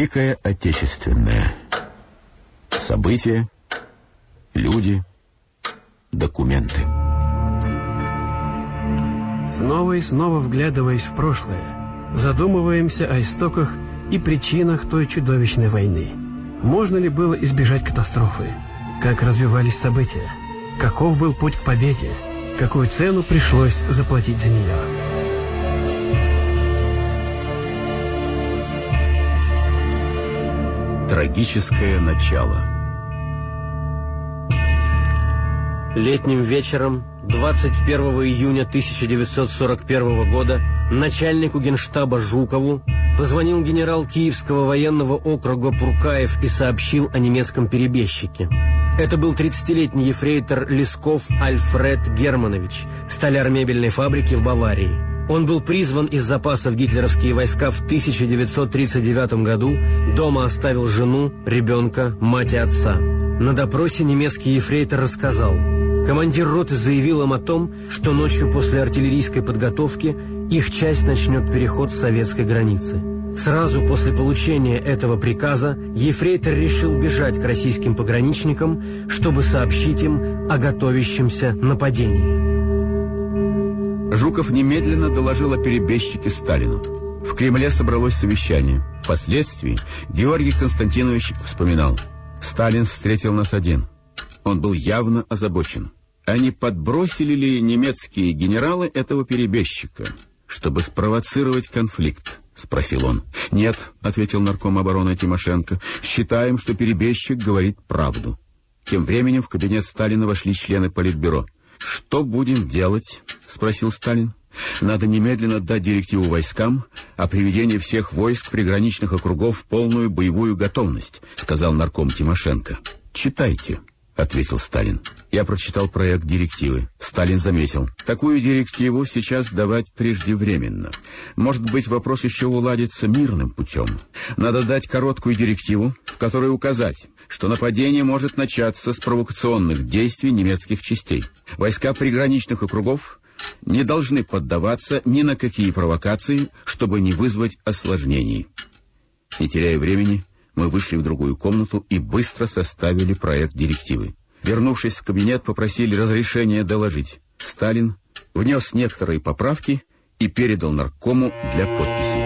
Великая Отечественная. События, люди, документы. Снова и снова вглядываясь в прошлое, задумываемся о истоках и причинах той чудовищной войны. Можно ли было избежать катастрофы? Как развивались события? Каков был путь к победе? Какую цену пришлось заплатить за нее? Трагическое начало. Летним вечером 21 июня 1941 года начальнику генштаба Жукову позвонил генерал Киевского военного округа Пуркаев и сообщил о немецком перебежчике. Это был 30-летний ефрейтор Лесков Альфред Германович, столяр мебельной фабрики в Баварии. Он был призван из запасов гитлеровские войска в 1939 году, дома оставил жену, ребенка, мать и отца. На допросе немецкий ефрейтор рассказал – Командир роты заявил им о том, что ночью после артиллерийской подготовки их часть начнет переход советской границы. Сразу после получения этого приказа ефрейтор решил бежать к российским пограничникам, чтобы сообщить им о готовящемся нападении. Жуков немедленно доложил о перебежчике Сталину. В Кремле собралось совещание. Впоследствии Георгий Константинович вспоминал. «Сталин встретил нас один. Он был явно озабочен. А не подбросили ли немецкие генералы этого перебежчика, чтобы спровоцировать конфликт? Спросил он. Нет, ответил нарком обороны Тимошенко. Считаем, что перебежчик говорит правду. Тем временем в кабинет Сталина вошли члены Политбюро. «Что будем делать?» — спросил Сталин. «Надо немедленно дать директиву войскам о приведении всех войск приграничных округов в полную боевую готовность», — сказал нарком Тимошенко. «Читайте». — ответил Сталин. Я прочитал проект директивы. Сталин заметил. Такую директиву сейчас давать преждевременно. Может быть, вопрос еще уладится мирным путем. Надо дать короткую директиву, в которой указать, что нападение может начаться с провокационных действий немецких частей. Войска приграничных округов не должны поддаваться ни на какие провокации, чтобы не вызвать осложнений. Не теряя времени, мы вышли в другую комнату и быстро составили проект директивы. Вернувшись в кабинет, попросили разрешения доложить. Сталин внес некоторые поправки и передал наркому для подписи.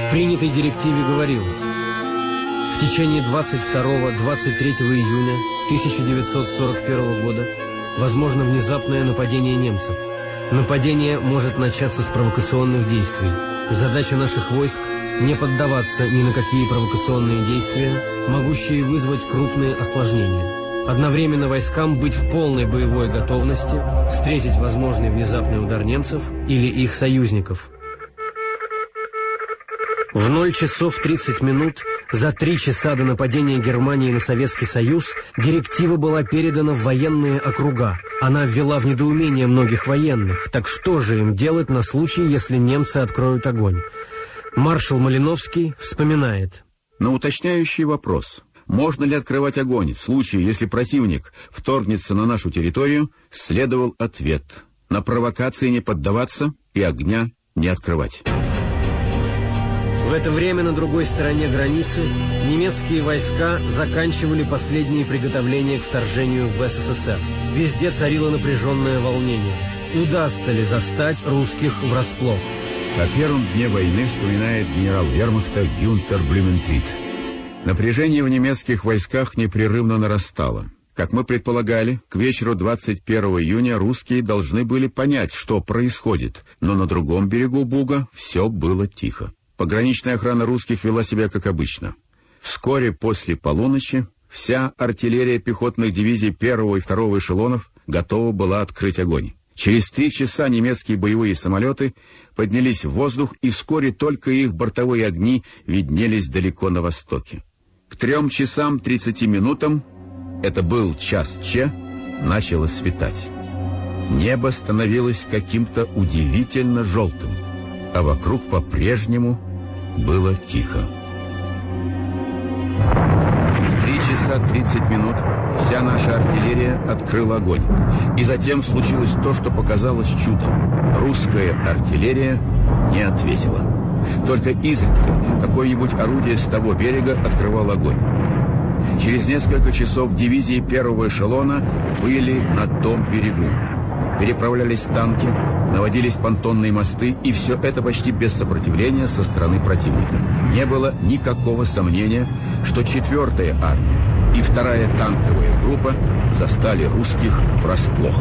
В принятой директиве говорилось, в течение 22-23 июня 1941 года возможно внезапное нападение немцев. Нападение может начаться с провокационных действий. Задача наших войск – не поддаваться ни на какие провокационные действия, могущие вызвать крупные осложнения. Одновременно войскам быть в полной боевой готовности встретить возможный внезапный удар немцев или их союзников. В 0 часов 30 минут, за три часа до нападения Германии на Советский Союз, директива была передана в военные округа. Она ввела в недоумение многих военных. Так что же им делать на случай, если немцы откроют огонь? Маршал Малиновский вспоминает. На уточняющий вопрос, можно ли открывать огонь в случае, если противник вторгнется на нашу территорию, следовал ответ. На провокации не поддаваться и огня не открывать. В это время на другой стороне границы немецкие войска заканчивали последние приготовления к вторжению в СССР. Везде царило напряженное волнение. Удастся ли застать русских врасплох? О первом дне войны вспоминает генерал вермахта Гюнтер Блюментрит. Напряжение в немецких войсках непрерывно нарастало. Как мы предполагали, к вечеру 21 июня русские должны были понять, что происходит, но на другом берегу Буга все было тихо. Пограничная охрана русских вела себя как обычно. Вскоре после полуночи вся артиллерия пехотных дивизий первого и второго эшелонов готова была открыть огонь. Через три часа немецкие боевые самолеты поднялись в воздух, и вскоре только их бортовые огни виднелись далеко на востоке. К трем часам тридцати минутам, это был час Че, начало светать. Небо становилось каким-то удивительно желтым, а вокруг по-прежнему было тихо часа 30 минут вся наша артиллерия открыла огонь. И затем случилось то, что показалось чудом. Русская артиллерия не ответила. Только изредка какое-нибудь орудие с того берега открывало огонь. Через несколько часов дивизии первого эшелона были на том берегу. Переправлялись танки, наводились понтонные мосты, и все это почти без сопротивления со стороны противника. Не было никакого сомнения, что четвертая армия и вторая танковая группа застали русских врасплох.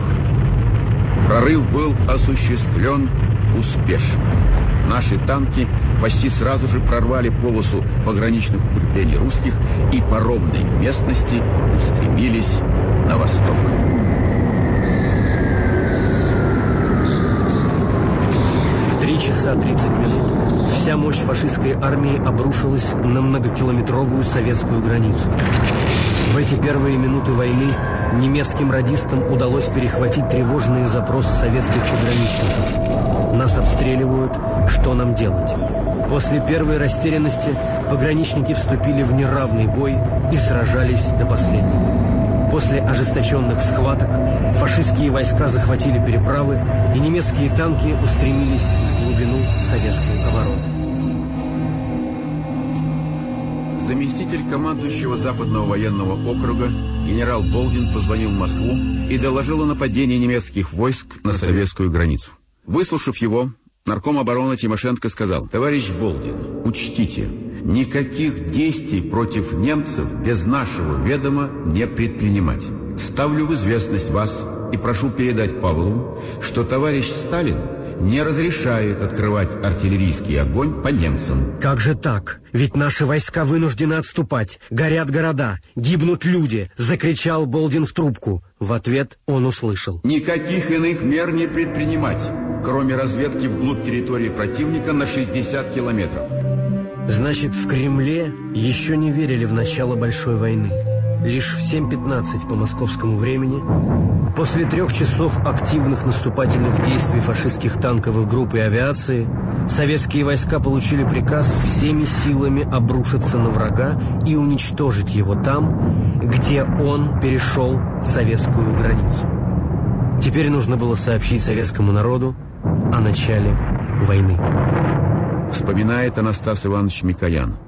Прорыв был осуществлен успешно. Наши танки почти сразу же прорвали полосу пограничных укреплений русских и по ровной местности устремились на восток. В 3 часа 30 минут вся мощь фашистской армии обрушилась на многокилометровую советскую границу. В эти первые минуты войны немецким радистам удалось перехватить тревожные запросы советских пограничников. Нас обстреливают, что нам делать? После первой растерянности пограничники вступили в неравный бой и сражались до последнего. После ожесточенных схваток фашистские войска захватили переправы, и немецкие танки устремились в глубину советской обороны. Заместитель командующего Западного военного округа генерал Болдин позвонил в Москву и доложил о нападении немецких войск на советскую границу. Выслушав его, нарком обороны Тимошенко сказал, «Товарищ Болдин, учтите, никаких действий против немцев без нашего ведома не предпринимать. Ставлю в известность вас и прошу передать Павлову, что товарищ Сталин не разрешает открывать артиллерийский огонь по немцам. Как же так? Ведь наши войска вынуждены отступать. Горят города, гибнут люди, закричал Болдин в трубку. В ответ он услышал. Никаких иных мер не предпринимать, кроме разведки вглубь территории противника на 60 километров. Значит, в Кремле еще не верили в начало Большой войны. Лишь в 7.15 по московскому времени, после трех часов активных наступательных действий фашистских танковых групп и авиации, советские войска получили приказ всеми силами обрушиться на врага и уничтожить его там, где он перешел советскую границу. Теперь нужно было сообщить советскому народу о начале войны. Вспоминает Анастас Иванович Микоян.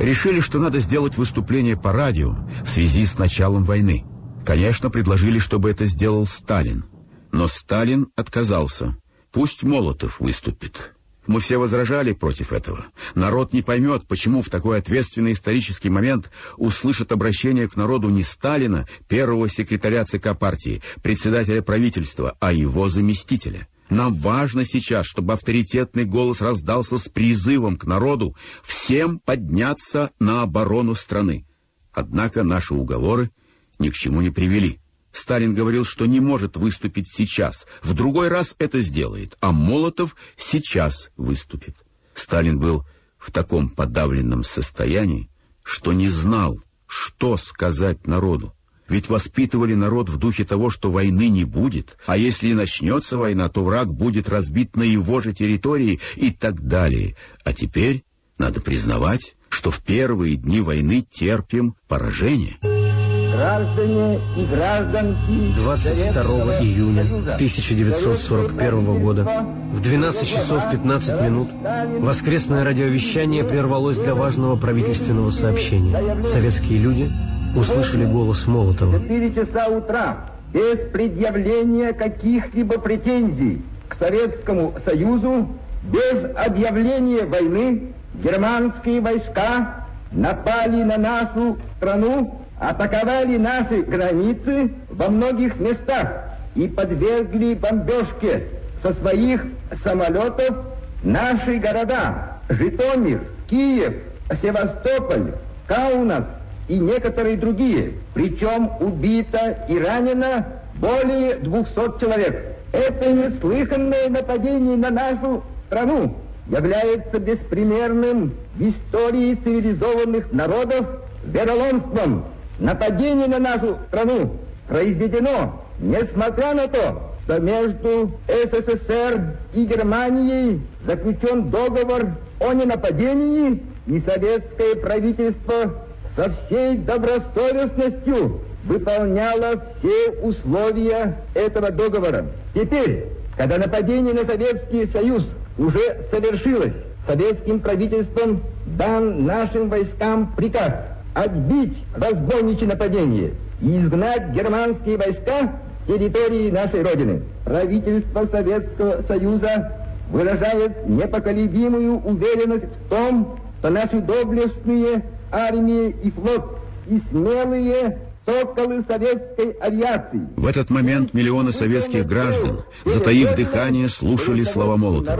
Решили, что надо сделать выступление по радио в связи с началом войны. Конечно, предложили, чтобы это сделал Сталин. Но Сталин отказался. Пусть Молотов выступит. Мы все возражали против этого. Народ не поймет, почему в такой ответственный исторический момент услышит обращение к народу не Сталина, первого секретаря ЦК партии, председателя правительства, а его заместителя. Нам важно сейчас, чтобы авторитетный голос раздался с призывом к народу всем подняться на оборону страны. Однако наши уговоры ни к чему не привели. Сталин говорил, что не может выступить сейчас, в другой раз это сделает, а Молотов сейчас выступит. Сталин был в таком подавленном состоянии, что не знал, что сказать народу. Ведь воспитывали народ в духе того, что войны не будет, а если и начнется война, то враг будет разбит на его же территории и так далее. А теперь надо признавать, что в первые дни войны терпим поражение. Граждане и гражданки 22 июня 1941 года в 12 часов 15 минут воскресное радиовещание прервалось для важного правительственного сообщения. Советские люди услышали голос Молотова. Четыре часа утра, без предъявления каких-либо претензий к Советскому Союзу, без объявления войны, германские войска напали на нашу страну, атаковали наши границы во многих местах и подвергли бомбежке со своих самолетов наши города Житомир, Киев, Севастополь, Каунас, и некоторые другие. Причем убито и ранено более 200 человек. Это неслыханное нападение на нашу страну является беспримерным в истории цивилизованных народов вероломством. Нападение на нашу страну произведено, несмотря на то, что между СССР и Германией заключен договор о ненападении, и советское правительство со всей добросовестностью выполняла все условия этого договора. Теперь, когда нападение на Советский Союз уже совершилось, советским правительством дан нашим войскам приказ отбить разбойничье нападение и изгнать германские войска с территории нашей Родины. Правительство Советского Союза выражает непоколебимую уверенность в том, что наши доблестные армии и флот и смелые соколы советской авиации. В этот момент миллионы советских граждан, затаив дыхание, слушали слова Молотова.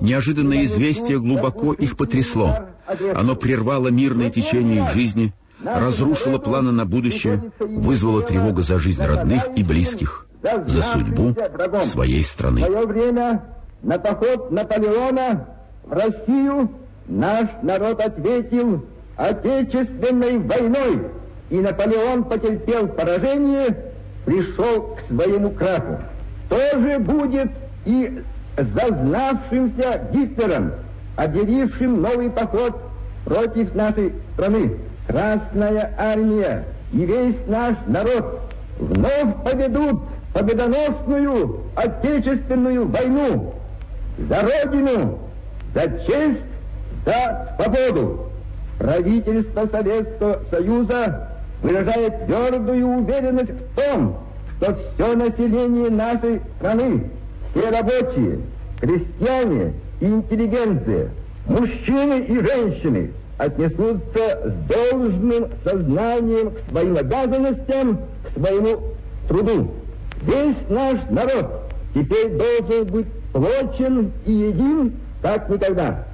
Неожиданное известие глубоко их потрясло. Оно прервало мирное течение их жизни, разрушило планы на будущее, вызвало тревогу за жизнь родных и близких, за судьбу своей страны. В свое время на поход Наполеона в Россию наш народ ответил Отечественной войной, и Наполеон потерпел поражение, пришел к своему краху. То же будет и зазнавшимся Гитлером, объявившим новый поход против нашей страны. Красная армия и весь наш народ вновь поведут победоносную отечественную войну за Родину, за честь, за свободу. Правительство Советского Союза выражает твердую уверенность в том, что все население нашей страны, все рабочие, крестьяне и интеллигенция, мужчины и женщины отнесутся с должным сознанием к своим обязанностям, к своему труду. Весь наш народ теперь должен быть сплочен и един, как никогда.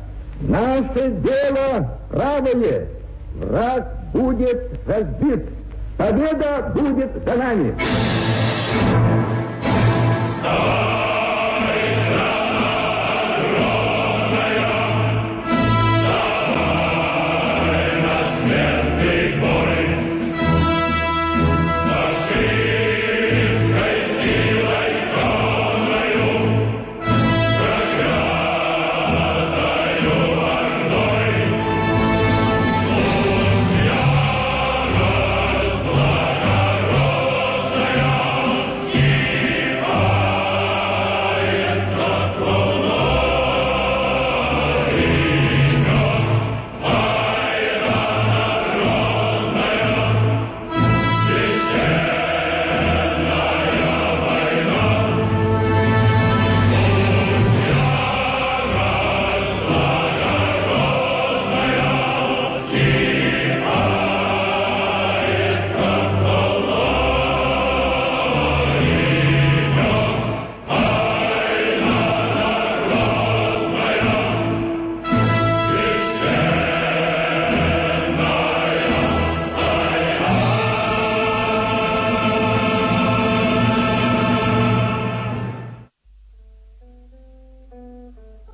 Наше дело правое. Враг будет разбит. Победа будет за нами. Сталин!